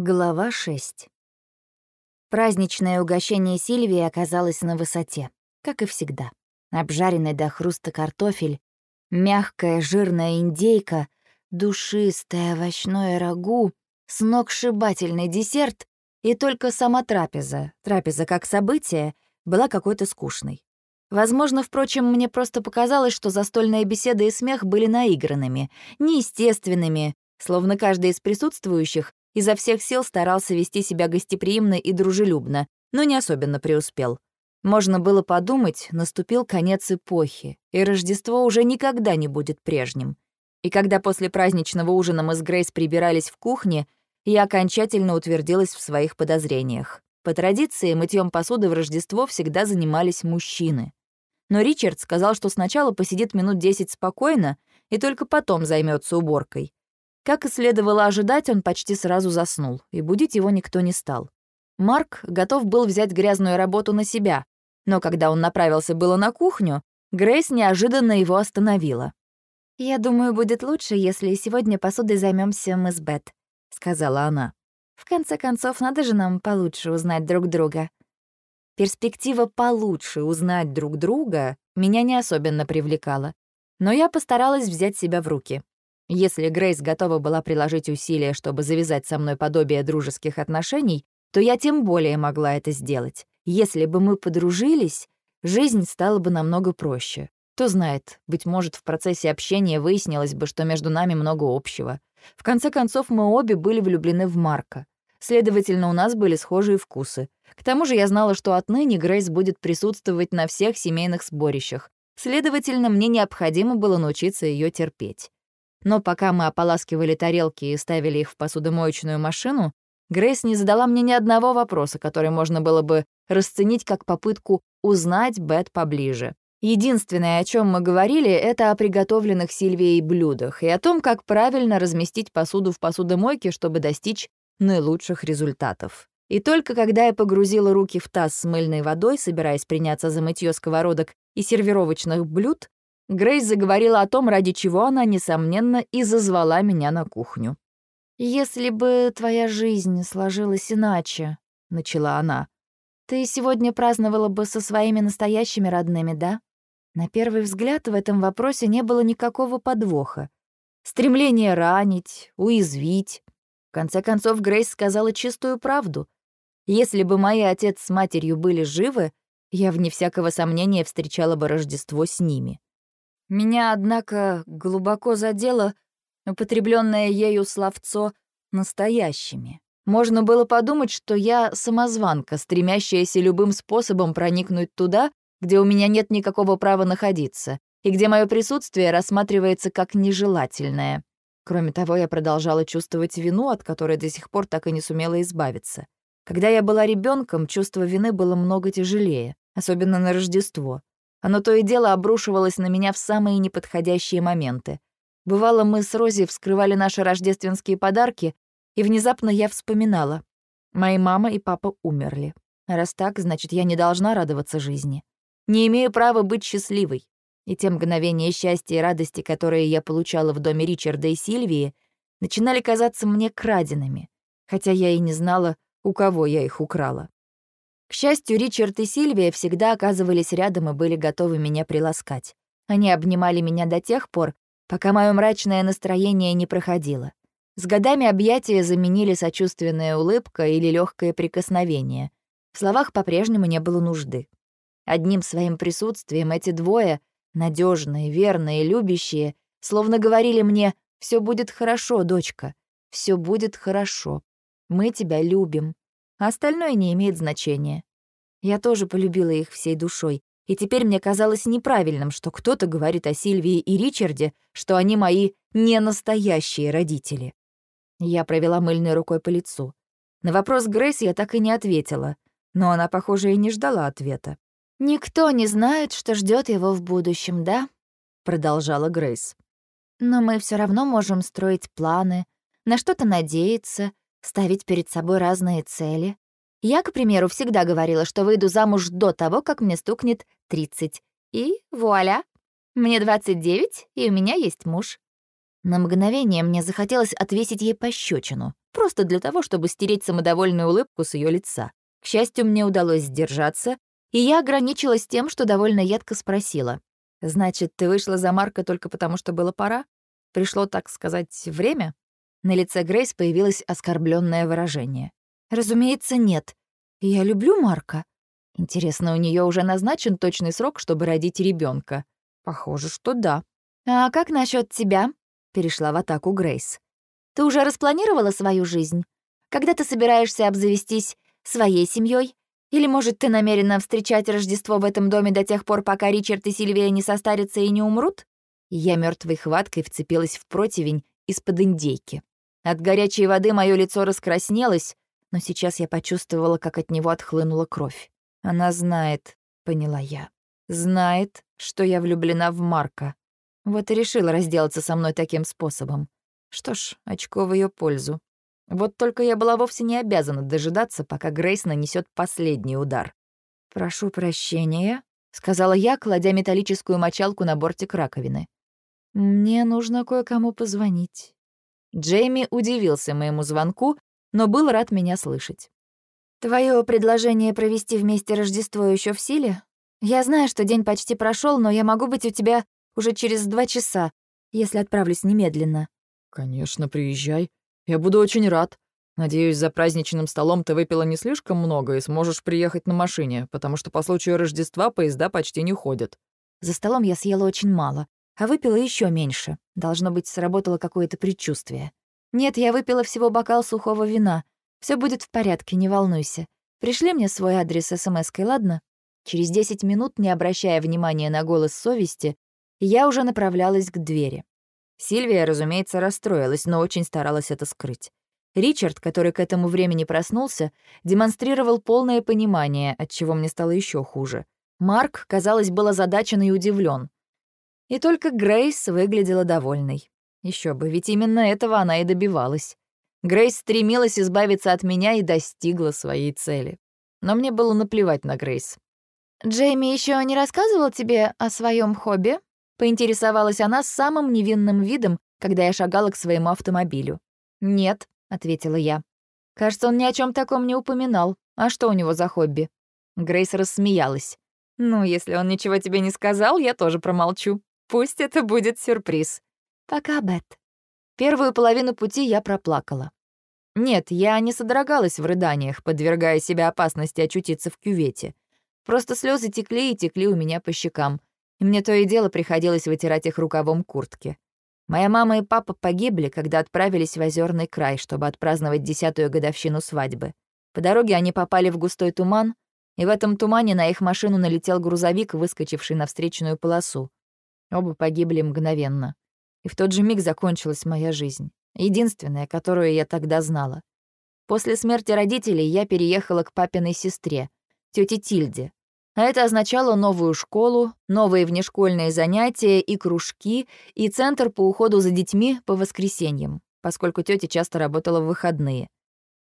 Глава 6 Праздничное угощение Сильвии оказалось на высоте, как и всегда. Обжаренный до хруста картофель, мягкая жирная индейка, душистое овощное рагу, сногсшибательный десерт и только сама трапеза, трапеза как событие, была какой-то скучной. Возможно, впрочем, мне просто показалось, что застольная беседа и смех были наигранными, неестественными, словно каждый из присутствующих изо всех сил старался вести себя гостеприимно и дружелюбно, но не особенно преуспел. Можно было подумать, наступил конец эпохи, и Рождество уже никогда не будет прежним. И когда после праздничного ужина мы с Грейс прибирались в кухне, я окончательно утвердилась в своих подозрениях. По традиции, мытьем посуды в Рождество всегда занимались мужчины. Но Ричард сказал, что сначала посидит минут десять спокойно и только потом займется уборкой. Как и следовало ожидать, он почти сразу заснул, и будить его никто не стал. Марк готов был взять грязную работу на себя, но когда он направился было на кухню, Грейс неожиданно его остановила. «Я думаю, будет лучше, если сегодня посудой займемся мы с Бет», — сказала она. «В конце концов, надо же нам получше узнать друг друга». Перспектива получше узнать друг друга меня не особенно привлекала, но я постаралась взять себя в руки. Если Грейс готова была приложить усилия, чтобы завязать со мной подобие дружеских отношений, то я тем более могла это сделать. Если бы мы подружились, жизнь стала бы намного проще. Кто знает, быть может, в процессе общения выяснилось бы, что между нами много общего. В конце концов, мы обе были влюблены в Марка. Следовательно, у нас были схожие вкусы. К тому же я знала, что отныне Грейс будет присутствовать на всех семейных сборищах. Следовательно, мне необходимо было научиться ее терпеть. Но пока мы ополаскивали тарелки и ставили их в посудомоечную машину, Грейс не задала мне ни одного вопроса, который можно было бы расценить как попытку узнать Бет поближе. Единственное, о чем мы говорили, это о приготовленных Сильвией блюдах и о том, как правильно разместить посуду в посудомойке, чтобы достичь наилучших результатов. И только когда я погрузила руки в таз с мыльной водой, собираясь приняться за мытье сковородок и сервировочных блюд, Грейс заговорила о том, ради чего она, несомненно, и зазвала меня на кухню. «Если бы твоя жизнь сложилась иначе», — начала она, «ты сегодня праздновала бы со своими настоящими родными, да?» На первый взгляд в этом вопросе не было никакого подвоха. Стремление ранить, уязвить. В конце концов, Грейс сказала чистую правду. Если бы мои отец с матерью были живы, я, вне всякого сомнения, встречала бы Рождество с ними. Меня, однако, глубоко задело употребленное ею словцо «настоящими». Можно было подумать, что я самозванка, стремящаяся любым способом проникнуть туда, где у меня нет никакого права находиться, и где мое присутствие рассматривается как нежелательное. Кроме того, я продолжала чувствовать вину, от которой до сих пор так и не сумела избавиться. Когда я была ребенком, чувство вины было много тяжелее, особенно на Рождество. Оно то и дело обрушивалось на меня в самые неподходящие моменты. Бывало, мы с Рози вскрывали наши рождественские подарки, и внезапно я вспоминала. Мои мама и папа умерли. Раз так, значит, я не должна радоваться жизни. Не имею права быть счастливой. И те мгновения счастья и радости, которые я получала в доме Ричарда и Сильвии, начинали казаться мне краденными, хотя я и не знала, у кого я их украла. К счастью, Ричард и Сильвия всегда оказывались рядом и были готовы меня приласкать. Они обнимали меня до тех пор, пока мое мрачное настроение не проходило. С годами объятия заменили сочувственная улыбка или легкое прикосновение. В словах по-прежнему не было нужды. Одним своим присутствием эти двое, надежные, верные, любящие, словно говорили мне «Все будет хорошо, дочка, все будет хорошо. Мы тебя любим, остальное не имеет значения. Я тоже полюбила их всей душой, и теперь мне казалось неправильным, что кто-то говорит о Сильвии и Ричарде, что они мои ненастоящие родители. Я провела мыльной рукой по лицу. На вопрос Грейс я так и не ответила, но она, похоже, и не ждала ответа. «Никто не знает, что ждет его в будущем, да?» — продолжала Грейс. «Но мы все равно можем строить планы, на что-то надеяться, ставить перед собой разные цели. Я, к примеру, всегда говорила, что выйду замуж до того, как мне стукнет 30. И вуаля! Мне 29, и у меня есть муж. На мгновение мне захотелось отвесить ей пощечину, просто для того, чтобы стереть самодовольную улыбку с ее лица. К счастью, мне удалось сдержаться, и я ограничилась тем, что довольно едко спросила. «Значит, ты вышла за Марка только потому, что было пора? Пришло, так сказать, время?» На лице Грейс появилось оскорбленное выражение. «Разумеется, нет. Я люблю Марка. Интересно, у нее уже назначен точный срок, чтобы родить ребенка. Похоже, что да. А как насчет тебя? Перешла в атаку Грейс. Ты уже распланировала свою жизнь? Когда ты собираешься обзавестись своей семьей? Или, может, ты намерена встречать Рождество в этом доме до тех пор, пока Ричард и Сильвия не состарятся и не умрут? Я мертвой хваткой вцепилась в противень из-под индейки. От горячей воды мое лицо раскраснелось, но сейчас я почувствовала, как от него отхлынула кровь. Она знает, поняла я. Знает, что я влюблена в Марка. Вот и решила разделаться со мной таким способом. Что ж, очко в ее пользу. Вот только я была вовсе не обязана дожидаться, пока Грейс нанесет последний удар. «Прошу прощения», — сказала я, кладя металлическую мочалку на бортик раковины. «Мне нужно кое-кому позвонить». Джейми удивился моему звонку, но был рад меня слышать. «Твое предложение провести вместе Рождество еще в силе? Я знаю, что день почти прошел, но я могу быть у тебя уже через два часа, если отправлюсь немедленно». «Конечно, приезжай. Я буду очень рад. Надеюсь, за праздничным столом ты выпила не слишком много и сможешь приехать на машине, потому что по случаю Рождества поезда почти не ходят». За столом я съела очень мало, а выпила еще меньше. Должно быть, сработало какое-то предчувствие. Нет, я выпила всего бокал сухого вина. Все будет в порядке, не волнуйся. Пришли мне свой адрес смс-кой, ладно? Через 10 минут, не обращая внимания на голос совести, я уже направлялась к двери. Сильвия, разумеется, расстроилась, но очень старалась это скрыть. Ричард, который к этому времени проснулся, демонстрировал полное понимание, от чего мне стало еще хуже. Марк, казалось, был озадачен и удивлен. И только Грейс выглядела довольной. Еще бы, ведь именно этого она и добивалась. Грейс стремилась избавиться от меня и достигла своей цели. Но мне было наплевать на Грейс. «Джейми еще не рассказывал тебе о своем хобби?» Поинтересовалась она самым невинным видом, когда я шагала к своему автомобилю. «Нет», — ответила я. «Кажется, он ни о чем таком не упоминал. А что у него за хобби?» Грейс рассмеялась. «Ну, если он ничего тебе не сказал, я тоже промолчу. Пусть это будет сюрприз». «Пока, Бет». Первую половину пути я проплакала. Нет, я не содрогалась в рыданиях, подвергая себя опасности очутиться в кювете. Просто слезы текли и текли у меня по щекам и мне то и дело приходилось вытирать их рукавом куртки. Моя мама и папа погибли, когда отправились в Озерный край, чтобы отпраздновать десятую годовщину свадьбы. По дороге они попали в густой туман, и в этом тумане на их машину налетел грузовик, выскочивший на встречную полосу. Оба погибли мгновенно. И в тот же миг закончилась моя жизнь, единственная, которую я тогда знала. После смерти родителей я переехала к папиной сестре, тете Тильде, а это означало новую школу, новые внешкольные занятия и кружки, и центр по уходу за детьми по воскресеньям, поскольку тетя часто работала в выходные.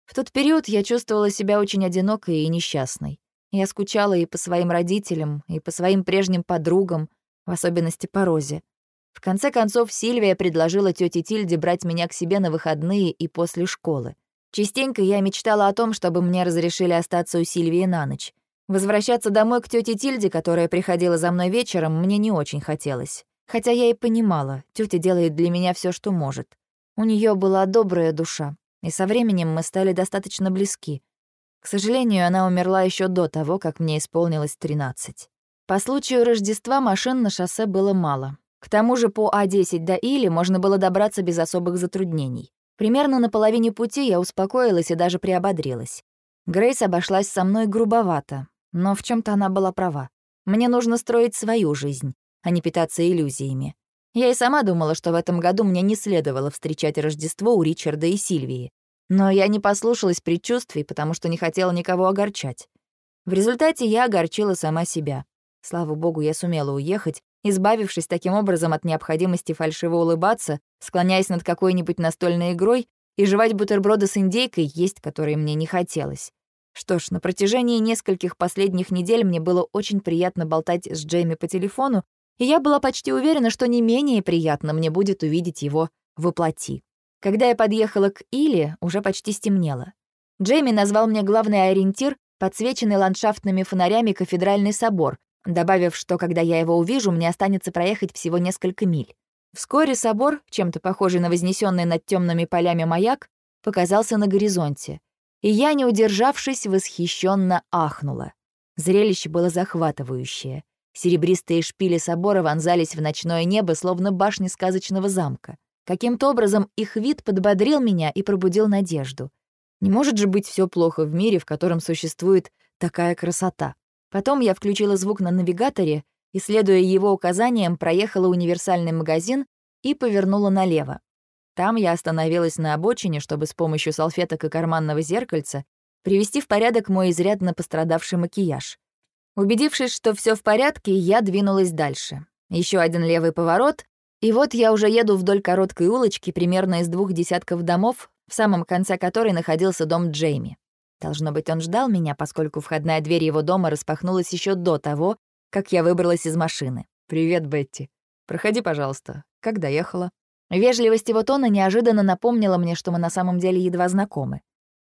В тот период я чувствовала себя очень одинокой и несчастной. Я скучала и по своим родителям, и по своим прежним подругам, в особенности по Розе. В конце концов, Сильвия предложила тете Тильде брать меня к себе на выходные и после школы. Частенько я мечтала о том, чтобы мне разрешили остаться у Сильвии на ночь. Возвращаться домой к тете Тильде, которая приходила за мной вечером, мне не очень хотелось. Хотя я и понимала, тетя делает для меня все, что может. У нее была добрая душа, и со временем мы стали достаточно близки. К сожалению, она умерла еще до того, как мне исполнилось 13. По случаю Рождества машин на шоссе было мало. К тому же по А10 до Или можно было добраться без особых затруднений. Примерно на половине пути я успокоилась и даже приободрилась. Грейс обошлась со мной грубовато, но в чем то она была права. Мне нужно строить свою жизнь, а не питаться иллюзиями. Я и сама думала, что в этом году мне не следовало встречать Рождество у Ричарда и Сильвии. Но я не послушалась предчувствий, потому что не хотела никого огорчать. В результате я огорчила сама себя. Слава богу, я сумела уехать, избавившись таким образом от необходимости фальшиво улыбаться, склоняясь над какой-нибудь настольной игрой и жевать бутерброды с индейкой, есть которые мне не хотелось. Что ж, на протяжении нескольких последних недель мне было очень приятно болтать с Джейми по телефону, и я была почти уверена, что не менее приятно мне будет увидеть его воплоти. Когда я подъехала к Иле, уже почти стемнело. Джейми назвал мне главный ориентир, подсвеченный ландшафтными фонарями кафедральный собор, добавив, что когда я его увижу, мне останется проехать всего несколько миль. Вскоре собор, чем-то похожий на вознесенный над темными полями маяк, показался на горизонте, и я, не удержавшись, восхищенно ахнула. Зрелище было захватывающее. Серебристые шпили собора вонзались в ночное небо, словно башни сказочного замка. Каким-то образом их вид подбодрил меня и пробудил надежду. Не может же быть все плохо в мире, в котором существует такая красота. Потом я включила звук на навигаторе и, следуя его указаниям, проехала универсальный магазин и повернула налево. Там я остановилась на обочине, чтобы с помощью салфеток и карманного зеркальца привести в порядок мой изрядно пострадавший макияж. Убедившись, что все в порядке, я двинулась дальше. Еще один левый поворот, и вот я уже еду вдоль короткой улочки примерно из двух десятков домов, в самом конце которой находился дом Джейми. Должно быть, он ждал меня, поскольку входная дверь его дома распахнулась еще до того, как я выбралась из машины. «Привет, Бетти. Проходи, пожалуйста. Как доехала?» Вежливость его тона неожиданно напомнила мне, что мы на самом деле едва знакомы.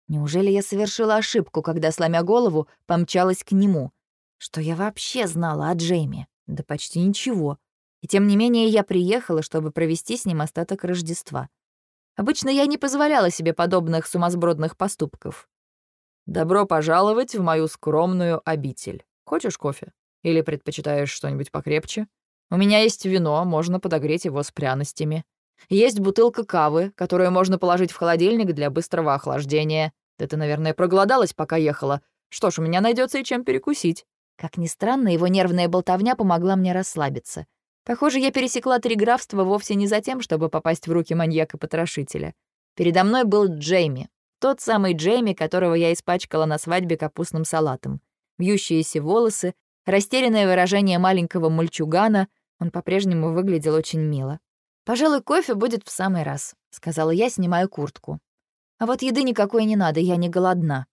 Неужели я совершила ошибку, когда, сломя голову, помчалась к нему? Что я вообще знала о Джейми? Да почти ничего. И тем не менее я приехала, чтобы провести с ним остаток Рождества. Обычно я не позволяла себе подобных сумасбродных поступков. «Добро пожаловать в мою скромную обитель. Хочешь кофе? Или предпочитаешь что-нибудь покрепче? У меня есть вино, можно подогреть его с пряностями. Есть бутылка кавы, которую можно положить в холодильник для быстрого охлаждения. Да ты, наверное, проголодалась, пока ехала. Что ж, у меня найдется и чем перекусить». Как ни странно, его нервная болтовня помогла мне расслабиться. Похоже, я пересекла три графства вовсе не за тем, чтобы попасть в руки маньяка-потрошителя. Передо мной был Джейми. Тот самый Джейми, которого я испачкала на свадьбе капустным салатом. Вьющиеся волосы, растерянное выражение маленького мальчугана. Он по-прежнему выглядел очень мило. «Пожалуй, кофе будет в самый раз», — сказала я, снимая куртку. «А вот еды никакой не надо, я не голодна».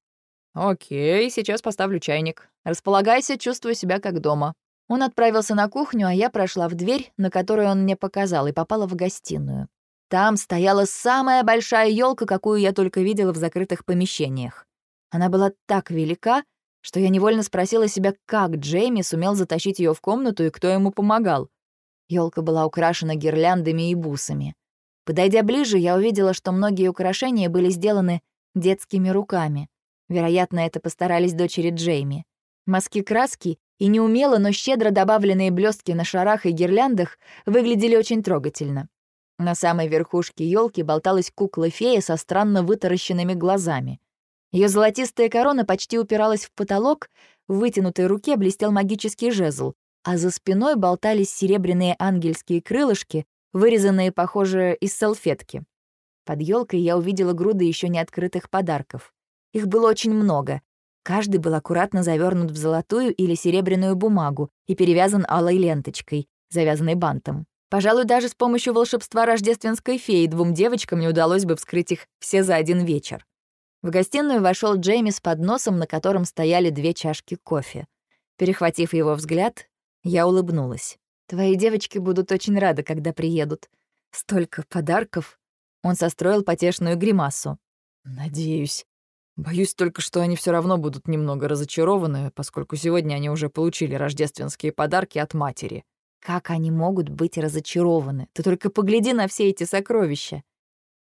«Окей, сейчас поставлю чайник. Располагайся, чувствую себя как дома». Он отправился на кухню, а я прошла в дверь, на которую он мне показал, и попала в гостиную. Там стояла самая большая елка, какую я только видела в закрытых помещениях. Она была так велика, что я невольно спросила себя, как Джейми сумел затащить ее в комнату и кто ему помогал. Елка была украшена гирляндами и бусами. Подойдя ближе, я увидела, что многие украшения были сделаны детскими руками. Вероятно, это постарались дочери Джейми. Мазки краски и неумело, но щедро добавленные блестки на шарах и гирляндах выглядели очень трогательно. На самой верхушке елки болталась кукла-фея со странно вытаращенными глазами. Ее золотистая корона почти упиралась в потолок, в вытянутой руке блестел магический жезл, а за спиной болтались серебряные ангельские крылышки, вырезанные, похоже, из салфетки. Под елкой я увидела груды еще не открытых подарков. Их было очень много. Каждый был аккуратно завернут в золотую или серебряную бумагу и перевязан алой ленточкой, завязанной бантом. Пожалуй, даже с помощью волшебства рождественской феи двум девочкам не удалось бы вскрыть их все за один вечер. В гостиную вошел Джейми с подносом, на котором стояли две чашки кофе. Перехватив его взгляд, я улыбнулась. «Твои девочки будут очень рады, когда приедут. Столько подарков!» Он состроил потешную гримасу. «Надеюсь. Боюсь только, что они все равно будут немного разочарованы, поскольку сегодня они уже получили рождественские подарки от матери». «Как они могут быть разочарованы? Ты только погляди на все эти сокровища!»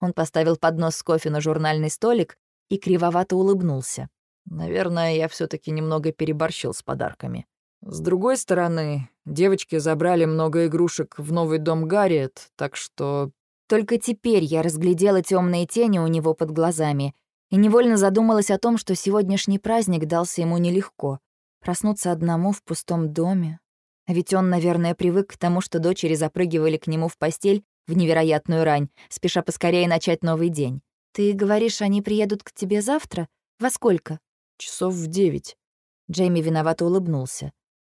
Он поставил поднос с кофе на журнальный столик и кривовато улыбнулся. «Наверное, я все таки немного переборщил с подарками. С другой стороны, девочки забрали много игрушек в новый дом Гарриет, так что... Только теперь я разглядела темные тени у него под глазами и невольно задумалась о том, что сегодняшний праздник дался ему нелегко. Проснуться одному в пустом доме. А ведь он, наверное, привык к тому, что дочери запрыгивали к нему в постель в невероятную рань, спеша поскорее начать новый день. «Ты говоришь, они приедут к тебе завтра? Во сколько?» «Часов в девять». Джейми виновато улыбнулся.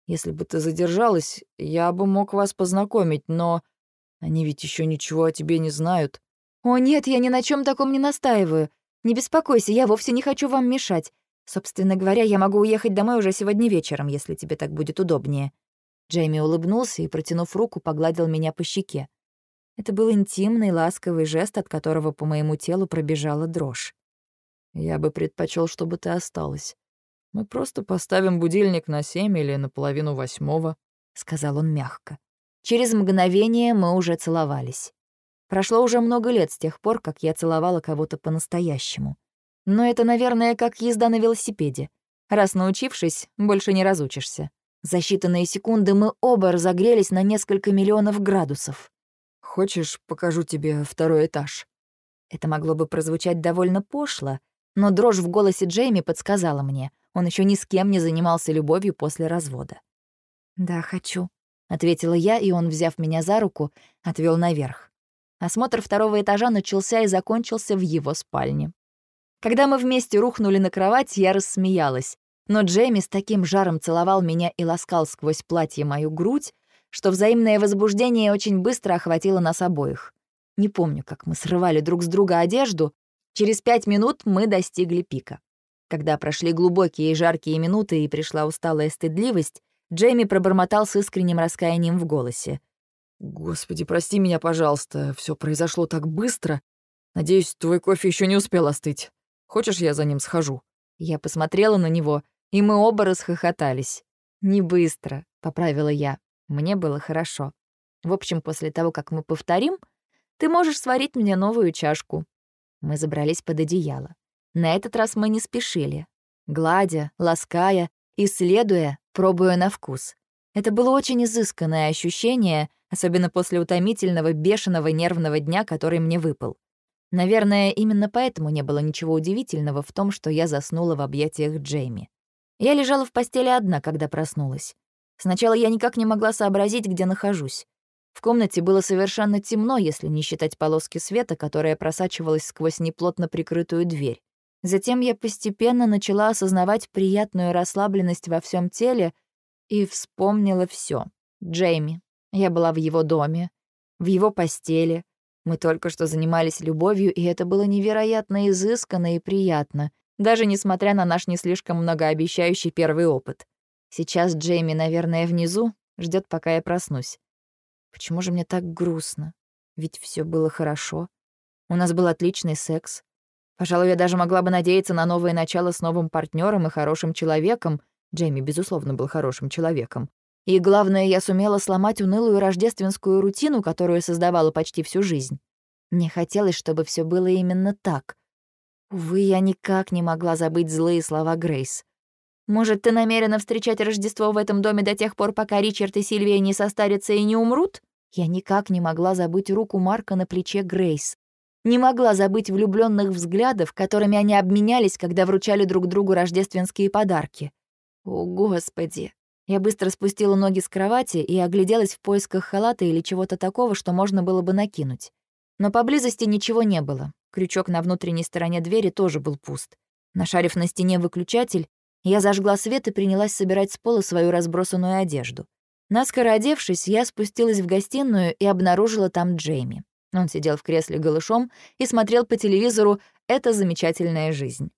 Если бы ты задержалась, я бы мог вас познакомить, но они ведь еще ничего о тебе не знают». «О нет, я ни на чем таком не настаиваю. Не беспокойся, я вовсе не хочу вам мешать. Собственно говоря, я могу уехать домой уже сегодня вечером, если тебе так будет удобнее». Джейми улыбнулся и, протянув руку, погладил меня по щеке. Это был интимный, ласковый жест, от которого по моему телу пробежала дрожь. «Я бы предпочел, чтобы ты осталась. Мы просто поставим будильник на семь или на половину восьмого», — сказал он мягко. Через мгновение мы уже целовались. Прошло уже много лет с тех пор, как я целовала кого-то по-настоящему. Но это, наверное, как езда на велосипеде. Раз научившись, больше не разучишься. За считанные секунды мы оба разогрелись на несколько миллионов градусов. «Хочешь, покажу тебе второй этаж?» Это могло бы прозвучать довольно пошло, но дрожь в голосе Джейми подсказала мне, он еще ни с кем не занимался любовью после развода. «Да, хочу», — ответила я, и он, взяв меня за руку, отвел наверх. Осмотр второго этажа начался и закончился в его спальне. Когда мы вместе рухнули на кровать, я рассмеялась, но Джейми с таким жаром целовал меня и ласкал сквозь платье мою грудь, что взаимное возбуждение очень быстро охватило нас обоих. Не помню, как мы срывали друг с друга одежду. Через пять минут мы достигли пика. Когда прошли глубокие и жаркие минуты и пришла усталая стыдливость, Джейми пробормотал с искренним раскаянием в голосе. «Господи, прости меня, пожалуйста, все произошло так быстро. Надеюсь, твой кофе еще не успел остыть. Хочешь, я за ним схожу?» Я посмотрела на него, и мы оба расхохотались. «Не быстро», — поправила я. Мне было хорошо. В общем, после того, как мы повторим, ты можешь сварить мне новую чашку. Мы забрались под одеяло. На этот раз мы не спешили. Гладя, лаская, исследуя, пробуя на вкус. Это было очень изысканное ощущение, особенно после утомительного, бешеного нервного дня, который мне выпал. Наверное, именно поэтому не было ничего удивительного в том, что я заснула в объятиях Джейми. Я лежала в постели одна, когда проснулась. Сначала я никак не могла сообразить, где нахожусь. В комнате было совершенно темно, если не считать полоски света, которая просачивалась сквозь неплотно прикрытую дверь. Затем я постепенно начала осознавать приятную расслабленность во всем теле и вспомнила все. Джейми. Я была в его доме, в его постели. Мы только что занимались любовью, и это было невероятно изысканно и приятно, даже несмотря на наш не слишком многообещающий первый опыт. Сейчас Джейми, наверное, внизу, ждет, пока я проснусь. Почему же мне так грустно? Ведь все было хорошо. У нас был отличный секс. Пожалуй, я даже могла бы надеяться на новое начало с новым партнером и хорошим человеком. Джейми, безусловно, был хорошим человеком. И главное, я сумела сломать унылую рождественскую рутину, которую создавала почти всю жизнь. Мне хотелось, чтобы все было именно так. Увы, я никак не могла забыть злые слова Грейс. Может, ты намерена встречать Рождество в этом доме до тех пор, пока Ричард и Сильвия не состарятся и не умрут? Я никак не могла забыть руку Марка на плече Грейс. Не могла забыть влюбленных взглядов, которыми они обменялись, когда вручали друг другу рождественские подарки. О, Господи! Я быстро спустила ноги с кровати и огляделась в поисках халата или чего-то такого, что можно было бы накинуть. Но поблизости ничего не было. Крючок на внутренней стороне двери тоже был пуст. Нашарив на стене выключатель, я зажгла свет и принялась собирать с пола свою разбросанную одежду. Наскоро одевшись, я спустилась в гостиную и обнаружила там Джейми. Он сидел в кресле голышом и смотрел по телевизору «Это замечательная жизнь».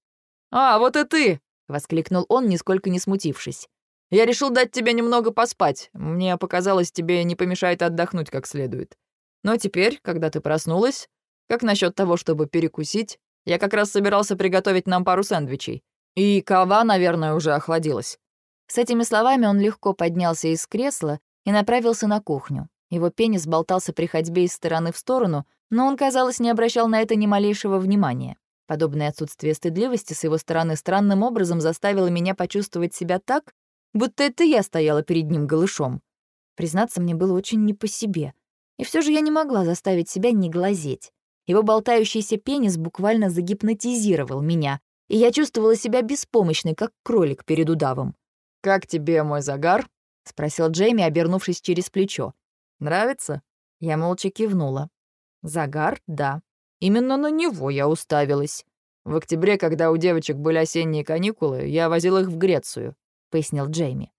«А, вот и ты!» — воскликнул он, нисколько не смутившись. «Я решил дать тебе немного поспать. Мне показалось, тебе не помешает отдохнуть как следует. Но теперь, когда ты проснулась, как насчет того, чтобы перекусить? Я как раз собирался приготовить нам пару сэндвичей. И кава, наверное, уже охладилась». С этими словами он легко поднялся из кресла и направился на кухню. Его пенис болтался при ходьбе из стороны в сторону, но он, казалось, не обращал на это ни малейшего внимания. Подобное отсутствие стыдливости с его стороны странным образом заставило меня почувствовать себя так, будто это я стояла перед ним голышом. Признаться, мне было очень не по себе. И все же я не могла заставить себя не глазеть. Его болтающийся пенис буквально загипнотизировал меня, и я чувствовала себя беспомощной, как кролик перед удавом. «Как тебе мой загар?» — спросил Джейми, обернувшись через плечо. «Нравится?» Я молча кивнула. «Загар? Да. Именно на него я уставилась. В октябре, когда у девочек были осенние каникулы, я возил их в Грецию», — пояснил Джейми.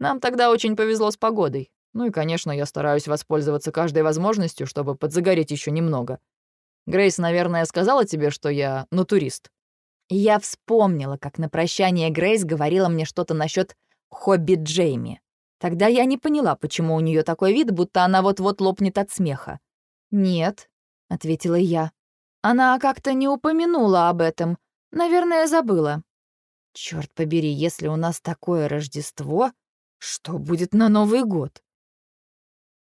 «Нам тогда очень повезло с погодой. Ну и, конечно, я стараюсь воспользоваться каждой возможностью, чтобы подзагореть еще немного. Грейс, наверное, сказала тебе, что я натурист?» я вспомнила, как на прощание Грейс говорила мне что-то насчет хобби Джейми. Тогда я не поняла, почему у нее такой вид, будто она вот-вот лопнет от смеха. «Нет», — ответила я. «Она как-то не упомянула об этом. Наверное, забыла». Черт побери, если у нас такое Рождество, что будет на Новый год?